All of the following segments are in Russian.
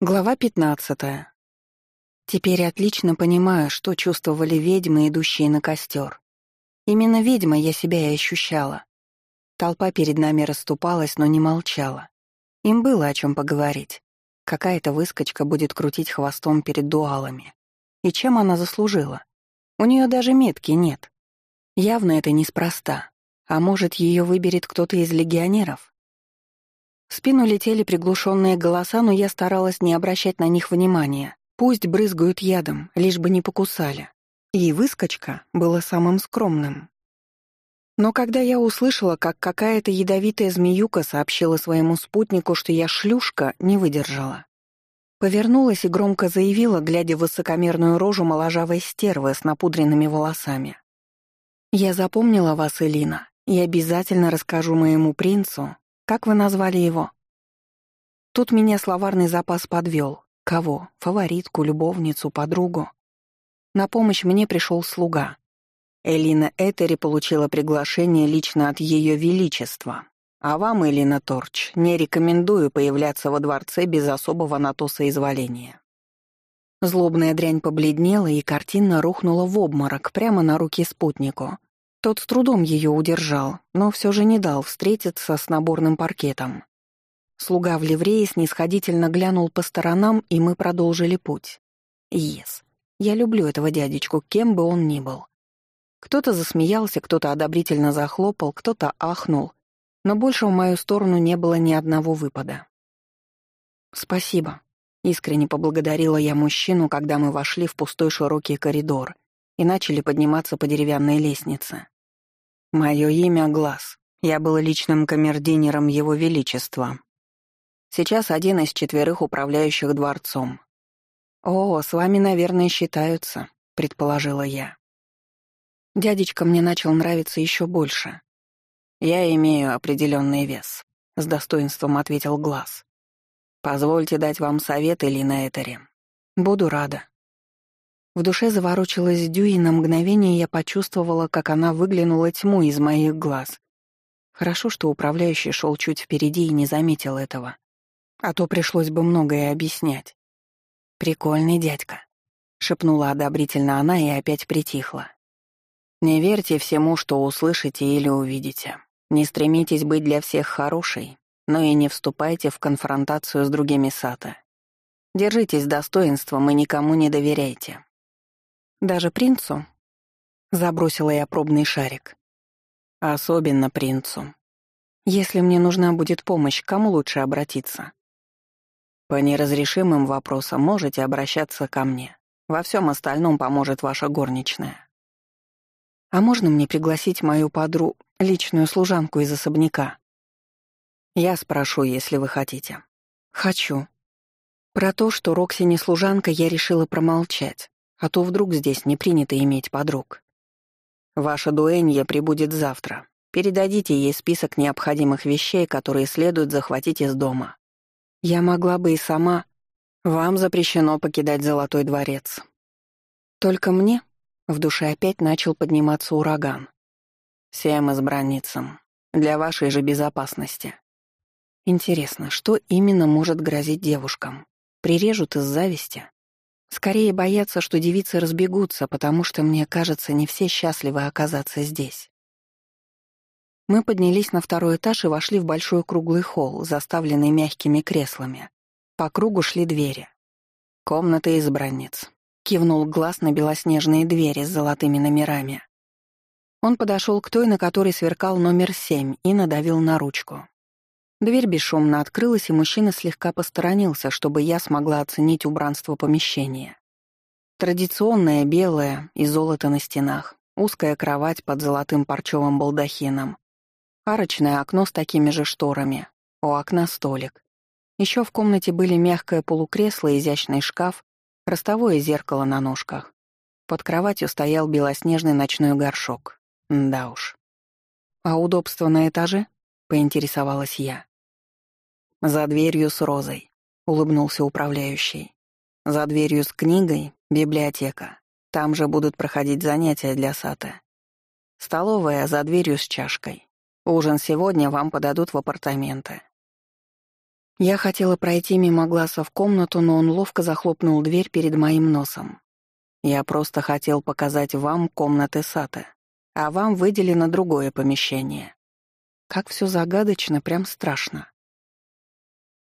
Глава 15. Теперь отлично понимаю, что чувствовали ведьмы, идущие на костер. Именно ведьма я себя и ощущала. Толпа перед нами расступалась, но не молчала. Им было о чем поговорить. Какая-то выскочка будет крутить хвостом перед дуалами. И чем она заслужила? У нее даже метки нет. Явно это неспроста. А может, ее выберет кто-то из легионеров? В спину летели приглушенные голоса, но я старалась не обращать на них внимания. Пусть брызгают ядом, лишь бы не покусали. И выскочка была самым скромным. Но когда я услышала, как какая-то ядовитая змеюка сообщила своему спутнику, что я шлюшка, не выдержала. Повернулась и громко заявила, глядя в высокомерную рожу моложавой стервы с напудренными волосами. «Я запомнила вас, Элина, и обязательно расскажу моему принцу, как вы назвали его? Тут меня словарный запас подвел. Кого? Фаворитку, любовницу, подругу? На помощь мне пришел слуга. Элина Этери получила приглашение лично от Ее Величества. А вам, Элина Торч, не рекомендую появляться во дворце без особого на то соизволения. Злобная дрянь побледнела и картинно рухнула в обморок прямо на руки спутнику, тот с трудом ее удержал, но все же не дал встретиться с наборным паркетом. Слуга в ливрее снисходительно глянул по сторонам, и мы продолжили путь. Ес. Я люблю этого дядечку, кем бы он ни был. Кто-то засмеялся, кто-то одобрительно захлопал, кто-то ахнул, но больше в мою сторону не было ни одного выпада. «Спасибо», — искренне поблагодарила я мужчину, когда мы вошли в пустой широкий коридор и начали подниматься по деревянной лестнице. Мое имя Глаз. Я был личным камердинером Его Величества. Сейчас один из четверых управляющих дворцом. «О, с вами, наверное, считаются», — предположила я. Дядечка мне начал нравиться еще больше. «Я имею определенный вес», — с достоинством ответил Глаз. «Позвольте дать вам совет, Элина Этери. Буду рада», в душе заворочилась Дю, и на мгновение я почувствовала, как она выглянула тьму из моих глаз. Хорошо, что управляющий шел чуть впереди и не заметил этого. А то пришлось бы многое объяснять. «Прикольный дядька», — шепнула одобрительно она и опять притихла. «Не верьте всему, что услышите или увидите. Не стремитесь быть для всех хорошей, но и не вступайте в конфронтацию с другими сата. Держитесь достоинством и никому не доверяйте. Даже принцу? Забросила я пробный шарик. Особенно принцу. Если мне нужна будет помощь, кому лучше обратиться? По неразрешимым вопросам можете обращаться ко мне. Во всем остальном поможет ваша горничная. А можно мне пригласить мою подру, личную служанку из особняка? Я спрошу, если вы хотите. Хочу. Про то, что Рокси не служанка, я решила промолчать а то вдруг здесь не принято иметь подруг. Ваша дуэнья прибудет завтра. Передадите ей список необходимых вещей, которые следует захватить из дома. Я могла бы и сама. Вам запрещено покидать Золотой дворец. Только мне в душе опять начал подниматься ураган. Всем избранницам. Для вашей же безопасности. Интересно, что именно может грозить девушкам? Прирежут из зависти? Скорее боятся, что девицы разбегутся, потому что, мне кажется, не все счастливы оказаться здесь. Мы поднялись на второй этаж и вошли в большой круглый холл, заставленный мягкими креслами. По кругу шли двери. «Комната избранниц», — кивнул глаз на белоснежные двери с золотыми номерами. Он подошел к той, на которой сверкал номер семь, и надавил на ручку. Дверь бесшумно открылась, и мужчина слегка посторонился, чтобы я смогла оценить убранство помещения. Традиционное белое и золото на стенах, узкая кровать под золотым парчевым балдахином, арочное окно с такими же шторами, у окна столик. Еще в комнате были мягкое полукресло, изящный шкаф, ростовое зеркало на ножках. Под кроватью стоял белоснежный ночной горшок. Да уж. «А удобство на этаже?» — поинтересовалась я. «За дверью с розой», — улыбнулся управляющий. «За дверью с книгой — библиотека. Там же будут проходить занятия для Саты. Столовая за дверью с чашкой. Ужин сегодня вам подадут в апартаменты. Я хотела пройти мимо глаза в комнату, но он ловко захлопнул дверь перед моим носом. Я просто хотел показать вам комнаты Саты, а вам выделено другое помещение. Как все загадочно, прям страшно.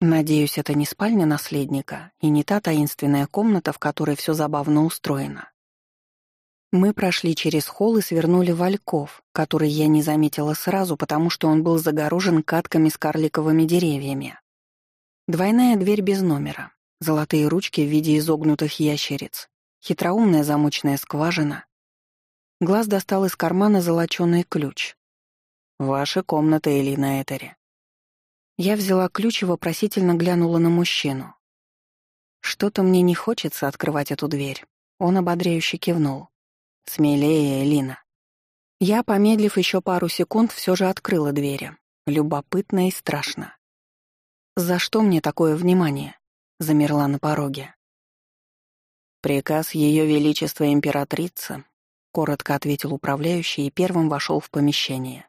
Надеюсь, это не спальня наследника и не та таинственная комната, в которой все забавно устроено. Мы прошли через холл и свернули в альков, который я не заметила сразу, потому что он был загорожен катками с карликовыми деревьями. Двойная дверь без номера, золотые ручки в виде изогнутых ящериц, хитроумная замочная скважина. Глаз достал из кармана золочёный ключ. «Ваша комната, Элина Этери». Я взяла ключ и вопросительно глянула на мужчину. «Что-то мне не хочется открывать эту дверь». Он ободряюще кивнул. «Смелее, Элина». Я, помедлив еще пару секунд, все же открыла двери. Любопытно и страшно. «За что мне такое внимание?» — замерла на пороге. «Приказ Ее Величества Императрицы», — коротко ответил управляющий и первым вошел в помещение.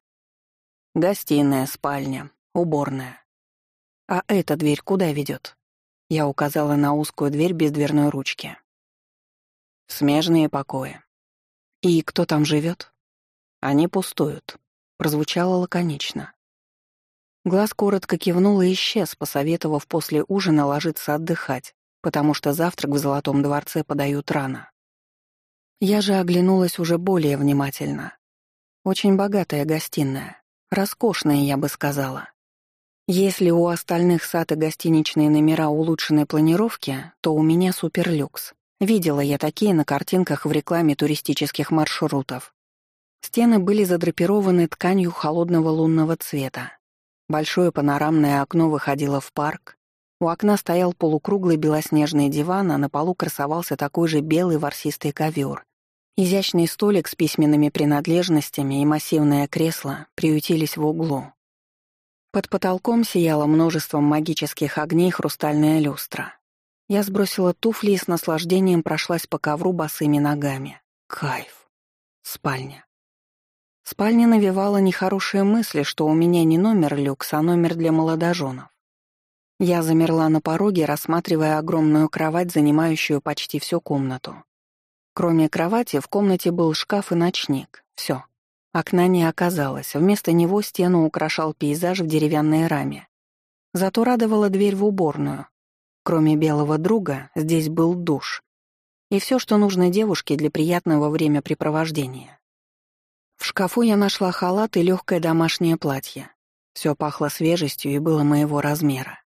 «Гостиная, спальня, уборная. А эта дверь куда ведет? Я указала на узкую дверь без дверной ручки. Смежные покои. И кто там живет? Они пустуют. Прозвучало лаконично. Глаз коротко кивнул и исчез, посоветовав после ужина ложиться отдыхать, потому что завтрак в Золотом дворце подают рано. Я же оглянулась уже более внимательно. Очень богатая гостиная. Роскошная, я бы сказала. Если у остальных сад и гостиничные номера улучшенной планировки, то у меня суперлюкс. Видела я такие на картинках в рекламе туристических маршрутов. Стены были задрапированы тканью холодного лунного цвета, Большое панорамное окно выходило в парк. У окна стоял полукруглый белоснежный диван, а на полу красовался такой же белый ворсистый ковер. Изящный столик с письменными принадлежностями и массивное кресло приютились в углу. Под потолком сияло множеством магических огней хрустальная люстра. Я сбросила туфли и с наслаждением прошлась по ковру босыми ногами. Кайф. Спальня. Спальня навевала нехорошие мысли, что у меня не номер люкс, а номер для молодоженов. Я замерла на пороге, рассматривая огромную кровать, занимающую почти всю комнату. Кроме кровати, в комнате был шкаф и ночник. Все. Окна не оказалось, вместо него стену украшал пейзаж в деревянной раме. Зато радовала дверь в уборную. Кроме белого друга, здесь был душ. И все, что нужно девушке для приятного времяпрепровождения. В шкафу я нашла халат и легкое домашнее платье. Все пахло свежестью и было моего размера.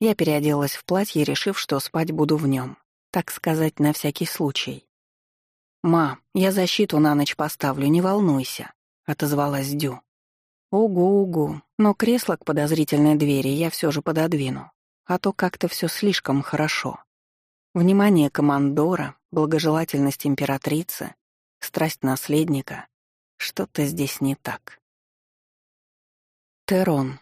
Я переоделась в платье, решив, что спать буду в нем, так сказать, на всякий случай. «Ма, я защиту на ночь поставлю, не волнуйся», — отозвалась Дю. «Угу-угу, но кресло к подозрительной двери я все же пододвину, а то как-то все слишком хорошо. Внимание командора, благожелательность императрицы, страсть наследника что-то здесь не так. Терон.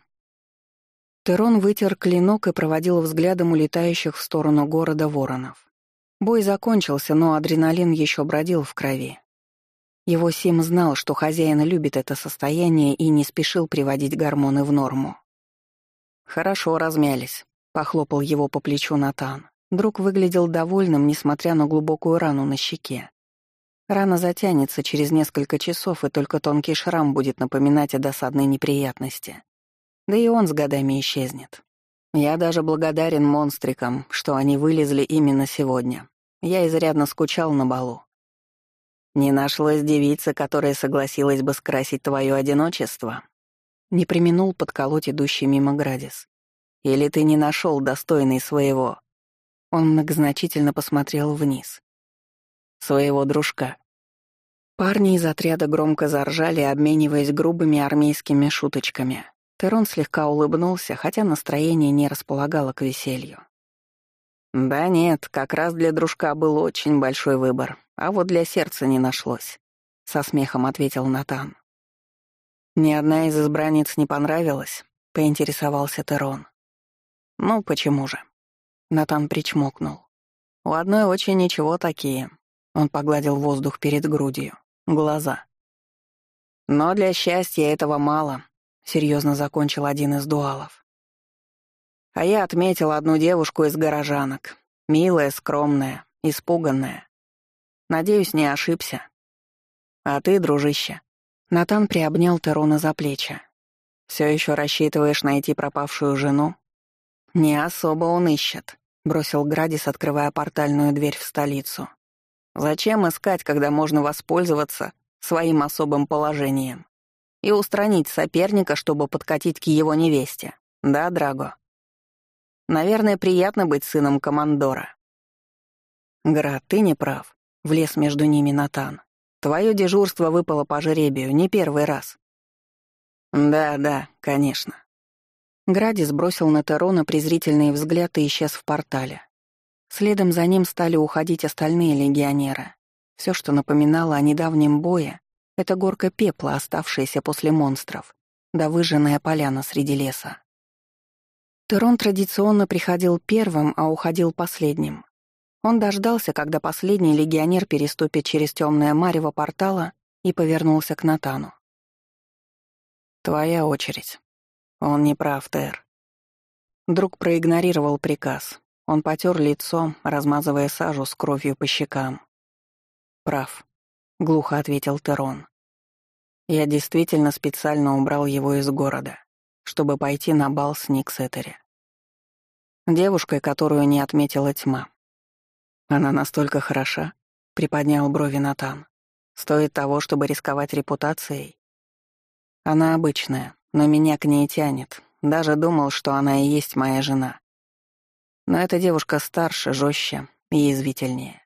Терон вытер клинок и проводил взглядом улетающих в сторону города воронов. Бой закончился, но адреналин еще бродил в крови. Его Сим знал, что хозяин любит это состояние и не спешил приводить гормоны в норму. «Хорошо размялись», — похлопал его по плечу Натан. Друг выглядел довольным, несмотря на глубокую рану на щеке. Рана затянется через несколько часов, и только тонкий шрам будет напоминать о досадной неприятности. Да и он с годами исчезнет. Я даже благодарен монстрикам, что они вылезли именно сегодня. Я изрядно скучал на балу. Не нашлась девица, которая согласилась бы скрасить твое одиночество. Не применул подколоть идущий мимо Градис. Или ты не нашел достойный своего? Он многозначительно посмотрел вниз своего дружка. Парни из отряда громко заржали, обмениваясь грубыми армейскими шуточками. Терон слегка улыбнулся, хотя настроение не располагало к веселью. «Да нет, как раз для дружка был очень большой выбор, а вот для сердца не нашлось», — со смехом ответил Натан. «Ни одна из избранниц не понравилась», — поинтересовался Терон. «Ну, почему же?» Натан причмокнул. «У одной очень ничего такие, он погладил воздух перед грудью. Глаза. «Но для счастья этого мало», — серьезно закончил один из дуалов. А я отметил одну девушку из горожанок. Милая, скромная, испуганная. Надеюсь, не ошибся. А ты, дружище?» Натан приобнял Терона за плечи. «Все еще рассчитываешь найти пропавшую жену?» «Не особо он ищет», — бросил Градис, открывая портальную дверь в столицу. «Зачем искать, когда можно воспользоваться своим особым положением и устранить соперника, чтобы подкатить к его невесте? Да, Драго?» «Наверное, приятно быть сыном командора». «Град, ты не прав», — влез между ними Натан. Твое дежурство выпало по жребию, не первый раз». «Да, да, конечно». Градис бросил на Терона презрительный взгляд и исчез в портале. Следом за ним стали уходить остальные легионеры. Все, что напоминало о недавнем бое, — это горка пепла, оставшаяся после монстров, да выжженная поляна среди леса. Терон традиционно приходил первым, а уходил последним. Он дождался, когда последний легионер переступит через темное марево портала и повернулся к Натану. «Твоя очередь. Он не прав, Тер». Друг проигнорировал приказ. Он потер лицо, размазывая сажу с кровью по щекам. «Прав», — глухо ответил Терон. «Я действительно специально убрал его из города, чтобы пойти на бал с Никсетери. Девушкой, которую не отметила тьма. Она настолько хороша, приподнял брови Натан. Стоит того, чтобы рисковать репутацией. Она обычная, но меня к ней тянет. Даже думал, что она и есть моя жена. Но эта девушка старше, жестче и язвительнее.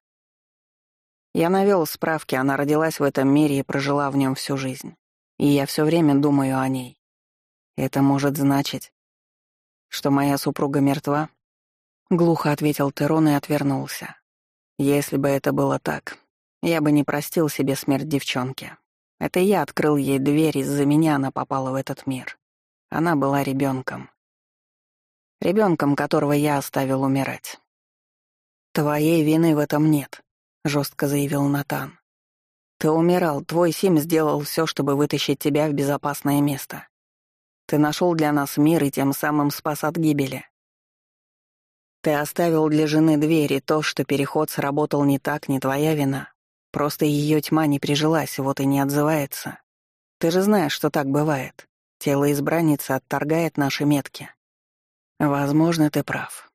Я навел справки, она родилась в этом мире и прожила в нем всю жизнь. И я все время думаю о ней. Это может значить, что моя супруга мертва? Глухо ответил Терон и отвернулся. Если бы это было так, я бы не простил себе смерть девчонки. Это я открыл ей дверь, из-за меня она попала в этот мир. Она была ребенком. Ребенком, которого я оставил умирать. «Твоей вины в этом нет», — жестко заявил Натан. «Ты умирал, твой Сим сделал все, чтобы вытащить тебя в безопасное место. Ты нашел для нас мир и тем самым спас от гибели. Ты оставил для жены двери, то, что переход сработал не так, не твоя вина. Просто ее тьма не прижилась, вот и не отзывается. Ты же знаешь, что так бывает. Тело избранницы отторгает наши метки. Возможно, ты прав.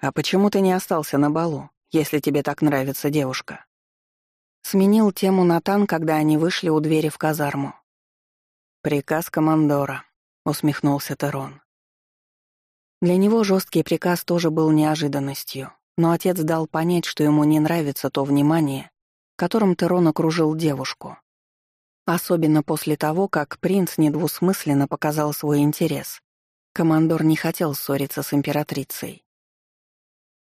А почему ты не остался на балу, если тебе так нравится девушка? Сменил тему Натан, когда они вышли у двери в казарму. «Приказ командора», — усмехнулся Терон. Для него жесткий приказ тоже был неожиданностью, но отец дал понять, что ему не нравится то внимание, которым Терон окружил девушку. Особенно после того, как принц недвусмысленно показал свой интерес. Командор не хотел ссориться с императрицей.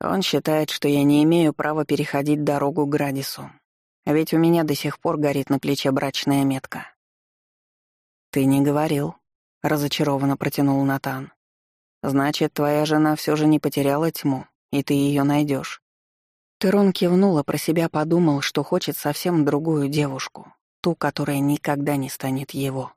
Он считает, что я не имею права переходить дорогу к Градису. Ведь у меня до сих пор горит на плече брачная метка. «Ты не говорил», — разочарованно протянул Натан. Значит, твоя жена все же не потеряла тьму, и ты ее найдешь. Терон кивнул, а про себя подумал, что хочет совсем другую девушку, ту, которая никогда не станет его.